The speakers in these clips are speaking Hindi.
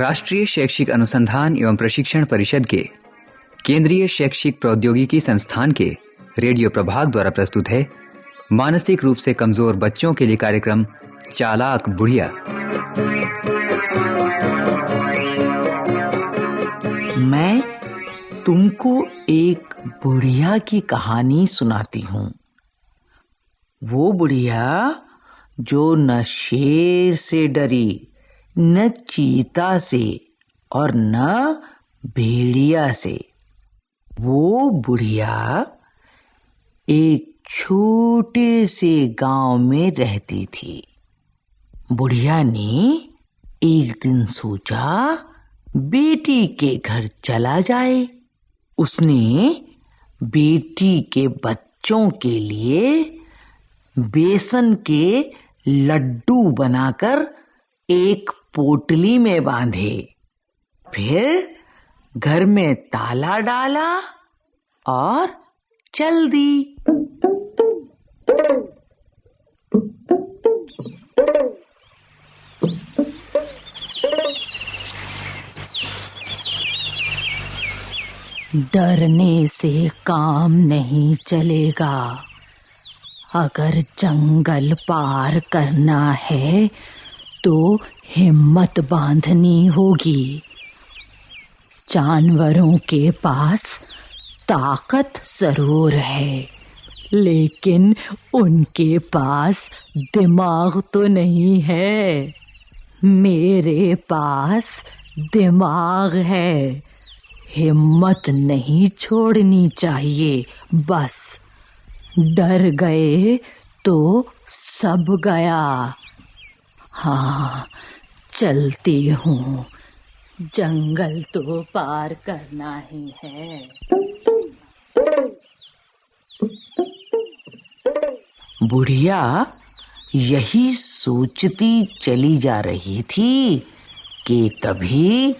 राष्ट्रीय शैक्षिक अनुसंधान एवं प्रशिक्षण परिषद के केंद्रीय शैक्षिक प्रौद्योगिकी संस्थान के रेडियो प्रभाग द्वारा प्रस्तुत है। मानसिक रूप से कमज़ोर बच्चों के लिए कार्यक्रम चालाक बुढ़िया। मैं तुमको एक बुढ़िया की कहानी सुनाती हूँ। वो बुढ़िया जो न शेर से डरी न चीता से और न भेड़िया से। वो बुढ़िया एक छोटे से गाँव में रहती थी। बुढ़िया ने एक दिन सोचा, बेटी के घर चला जाए। उसने बेटी के बच्चों के लिए बेसन के लड्डू बनाकर एक पोटली में बांधे। फिर घर में ताला डाला और चल दी। डरने से काम नहीं चलेगा। अगर जंगल पार करना है तो हिम्मत बांधनी होगी। जानवरों के पास ताकत ज़रूर है, लेकिन उनके पास दिमाग तो नहीं है। मेरे पास दिमाग है। हिम्मत नहीं छोड़नी चाहिए, बस। डर गए तो सब गया। हाँ चलती हूँ। जंगल तो पार करना ही है। बुढ़िया, यही सोचती चली जा रही थी कि तभी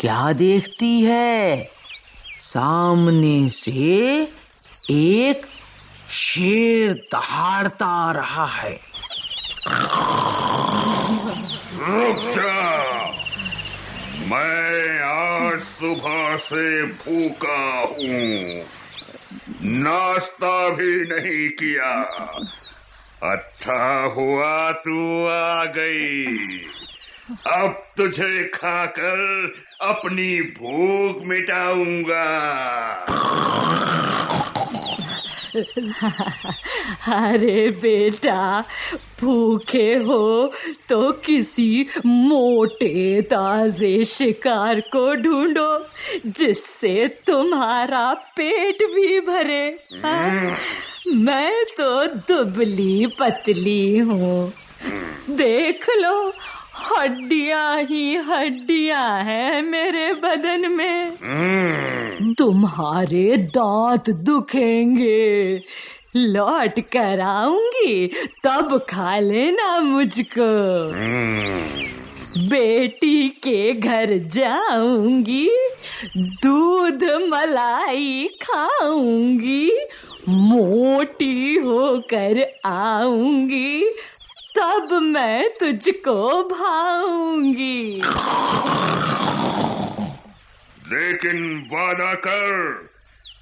क्या देखती है? सामने से एक शेर दहाड़ता रहा है। रुक जा मैं आज सुबह से भूखा हूँ। नाश्ता भी नहीं किया। अच्छा हुआ तू आ गई। अब तुझे खाकर अपनी भूख मिटाऊँगा। अरे बेटा, भूखे हो तो किसी मोटे ताजे शिकार को ढूंढो, जिससे तुम्हारा पेट भी भरे हाँ? मैं तो दुबली पतली हूँ देख लो हड्डियाँ ही हड्डियाँ हैं मेरे बदन में। तुम्हारे दांत दुखेंगे। लौट कर आऊँगी तब खा लेना मुझको। बेटी के घर जाऊँगी दूध मलाई खाऊँगी मोटी होकर आऊँगी तब मैं तुझको भाऊँगी। लेकिन वादा कर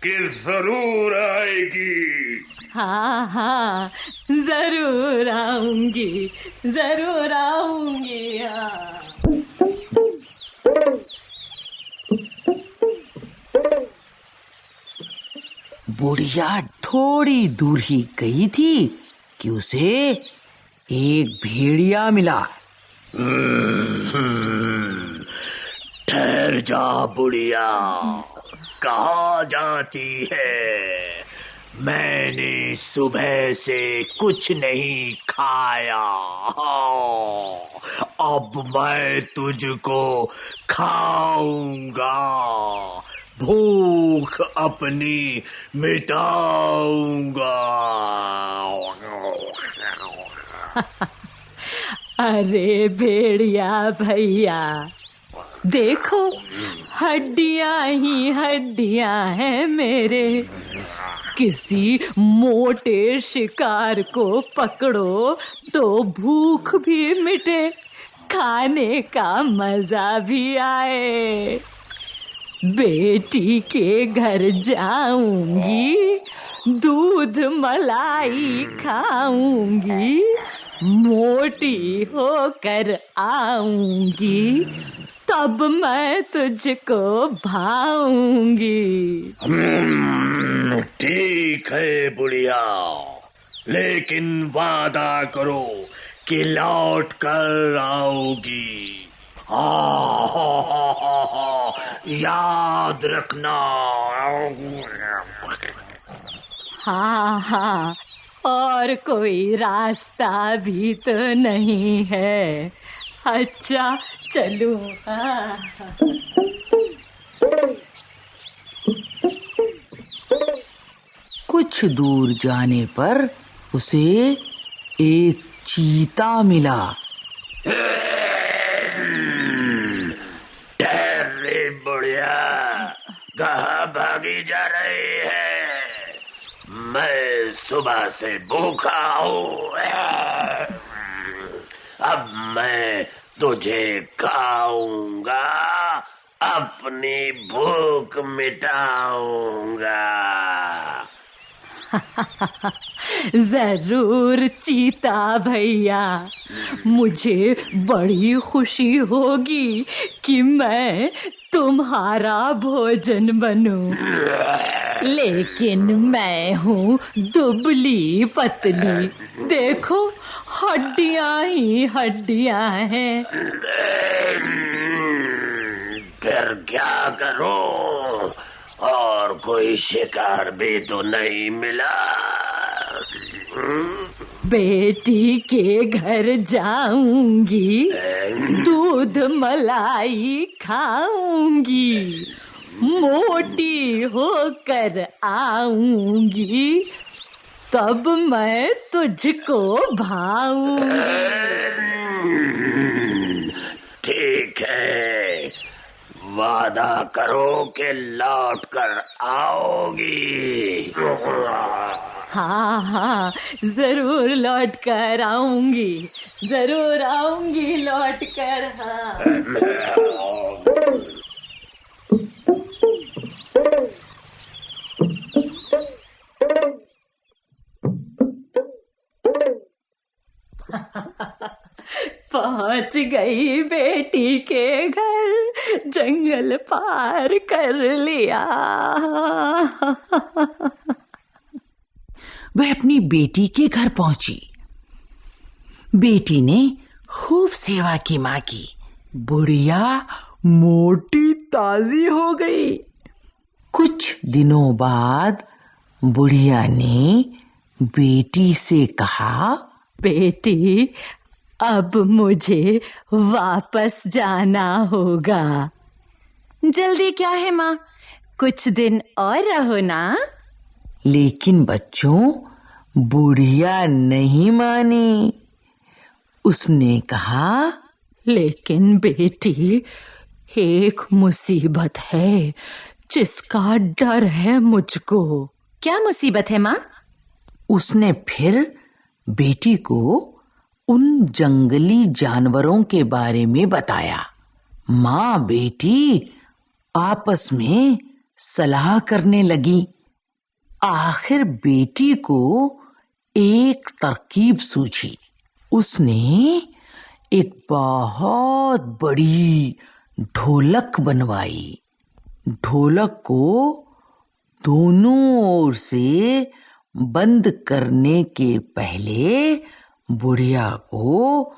कि ज़रूर आएगी। हाँ हाँ ज़रूर आऊँगी ज़रूर आऊँगी हाँ। बुढ़िया थोड़ी दूर ही गई थी कि उसे एक भेड़िया मिला। ठहर जा, बुढ़िया। कहा जाती है? मैंने सुबह से कुछ नहीं खाया। अब मैं तुझको खाऊँगा। भूख अपनी मिटाऊँगा। अरे भेड़िया भैया, देखो, हड्डियाँ ही हड्डियाँ हैं मेरे। किसी मोटे शिकार को पकड़ो तो भूख भी मिटे, खाने का मज़ा भी आए। बेटी के घर जाऊँगी, दूध मलाई खाऊँगी मोटी होकर आऊँगी तब मैं तुझको भाऊँगी। हम्म, ठीक है बुढ़िया। लेकिन वादा करो कि लौट कर आओगी हाँ, हाँ, हाँ, हाँ, हाँ, याद रखना। हाँ हाँ और कोई रास्ता भी तो नहीं है। अच्छा चलूँ। कुछ दूर जाने पर उसे एक चीता मिला। बुढ़िया, कहाँ भागी जा रही है? मैं सुबह से भूखा हूँ। अब मैं तुझे खाऊँगा, अपनी भूख मिटाऊँगा। ज़रूर चीता भैया, मुझे बड़ी खुशी होगी कि मैं तुम्हारा भोजन बनू। लेकिन मैं हूँ दुबली पतली। देखो हड्डियाँ ही हड्डियाँ हैं। फिर क्या करो? और कोई शिकार भी तो नहीं मिला। बेटी के घर जाऊँगी। दूध मलाई खाऊँगी। मोटी होकर आऊँगी। तब मैं तुझको ठीक है। वादा करो कि लौट कर आओगी हाँ हाँ ज़रूर लौट कर आऊँगी, ज़रूर आऊँगी लौट कर हाँ। पहुँच गई बेटी के घर, जंगल पार कर लिया। वह अपनी बेटी के घर पहुँची। बेटी ने खूब सेवा की माँ की। बुढ़िया मोटी ताजी हो गई। कुछ दिनों बाद बुढ़िया ने बेटी से कहा, बेटी, अब मुझे वापस जाना होगा। जल्दी क्या है माँ? कुछ दिन और रहो ना। लेकिन बच्चों बुढ़िया नहीं मानी। उसने कहा लेकिन बेटी एक मुसीबत है जिसका डर है मुझको। क्या मुसीबत है माँ? उसने फिर बेटी को उन जंगली जानवरों के बारे में बताया। माँ बेटी आपस में सलाह करने लगी। आखिर बेटी को एक तरकीब सूझी। उसने एक बहुत बड़ी ढोलक बनवाई। ढोलक को दोनों ओर से बंद करने के पहले बुढ़िया को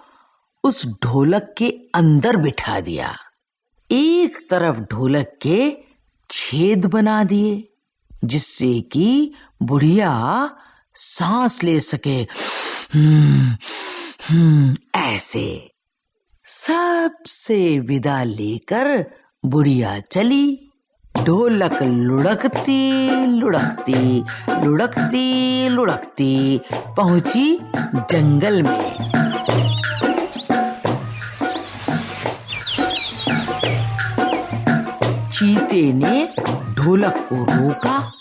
उस ढोलक के अंदर बिठा दिया। एक तरफ़ ढोलक के छेद बना दिए। जिससे कि बुढ़िया सांस ले सके। हम्म, हम्म, ऐसे सबसे विदा लेकर बुढ़िया चली। ढोलक लुढ़कती लुढ़कती लुढ़कती लुढ़कती पहुँची जंगल में। चीते ने ढोलक को रोका।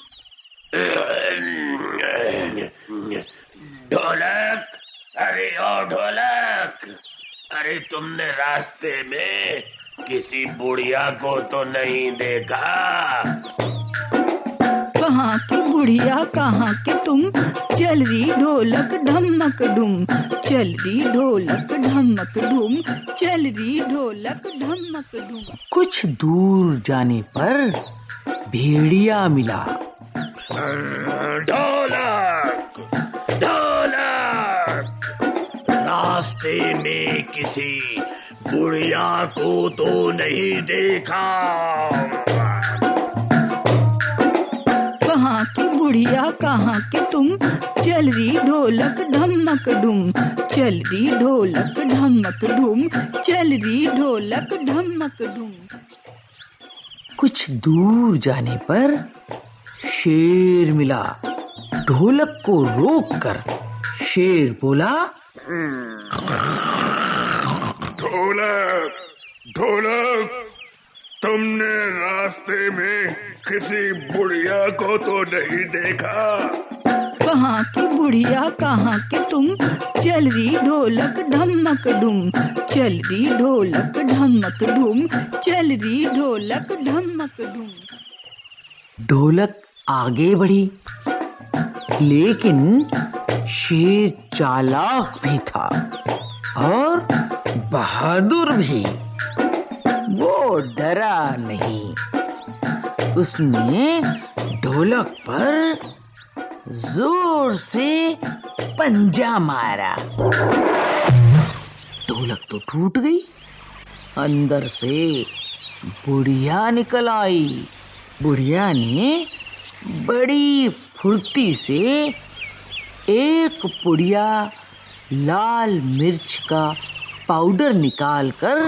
ढोलक? अरे ओ ढोलक! अरे तुमने रास्ते में किसी बुढ़िया को तो नहीं देखा। कहाँ की बुढ़िया कहाँ की तुम? चल रही ढोलक ढमक डुम चल रही ढोलक ढमक डुम चल रही ढोलक ढमक डुम। कुछ दूर जाने पर भेड़िया मिला। ढोलक ढोलक। रास्ते में किसी बुढ़िया को तो नहीं देखा। बुढ़िया कहाँ के तुम? चल रही ढोलक ढमक डुम, चल रही ढोलक ढमक डुम, चल रही ढोलक ढमक डुम। कुछ दूर जाने पर शेर मिला। ढोलक को रोककर शेर बोला, ढोलक ढोलक। तुमने रास्ते में किसी बुढ़िया को तो नहीं देखा। कहाँ की बुढ़िया कहाँ के तुम? चल रही ढोलक ढमक डुम चल रही ढोलक ढमक डुम चल रही ढोलक ढमक डुम। ढोलक आगे बढ़ी लेकिन शेर चालाक भी था और बहादुर भी। वो डरा नहीं। उसने ढोलक पर ज़ोर से पंजा मारा। ढोलक तो टूट गई। अंदर से बुढ़िया निकल आई। बुढ़िया ने बड़ी फुर्ती से एक पुड़िया लाल मिर्च का पाउडर निकालकर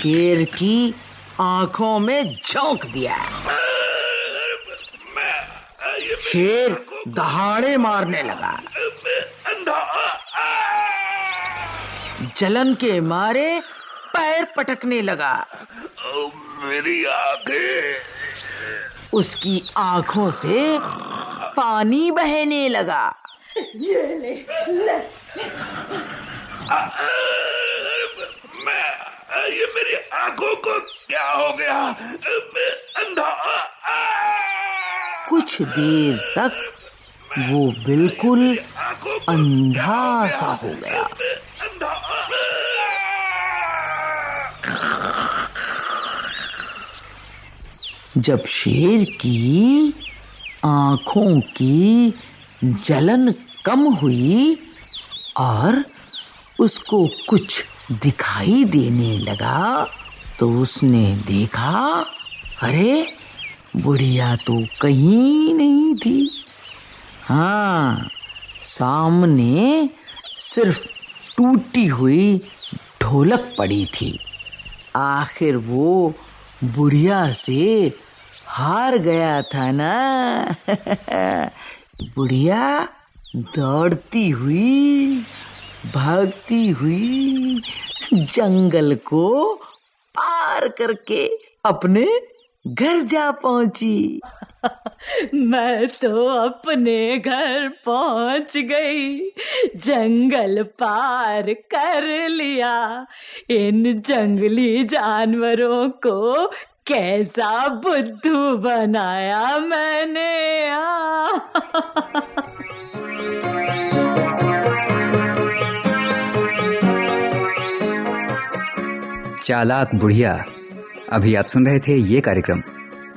शेर की आँखों में झोंक दिया। शेर दहाड़े मारने लगा। जलन के मारे पैर पटकने लगा। मेरी आँखें उसकी आँखों से पानी बहने लगा। ये ले ले। मैं ये मेरी आँखों को क्या हो गया? मैं अंधा कुछ देर तक वो बिल्कुल अंधा सा हो गया? जब शेर की आँखों की जलन कम हुई और उसको कुछ दिखाई देने लगा तो उसने देखा, अरे, बुढ़िया तो कहीं नहीं थी। हाँ सामने सिर्फ़ टूटी हुई ढोलक पड़ी थी। आखिर वो बुढ़िया से हार गया था ना? बुढ़िया दौड़ती हुई भागती हुई जंगल को पार करके अपने घर जा पहुँची। मैं तो अपने घर पहुँच गई जंगल पार कर लिया। इन जंगली जानवरों को कैसा बुद्धू बनाया मैंने। चालाक बुढ़िया। अभी आप सुन रहे थे ये कार्यक्रम।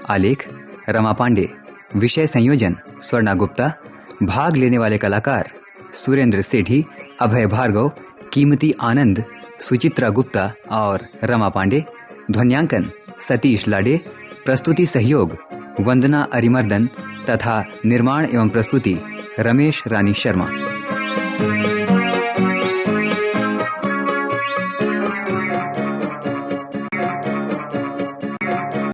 आलेख, रमा पांडे। विषय संयोजन, स्वर्णा गुप्ता। भाग लेने वाले कलाकार, सुरेंद्र सेठी, अभय भार्गव, कीमती आनंद, सुचित्रा गुप्ता और रमा पांडे। ध्वनियांकन, सतीश लाडे। प्रस्तुति सहयोग, वंदना अरिमर्दन तथा निर्माण एवं प्रस्तुति, रमेश रानी शर्मा।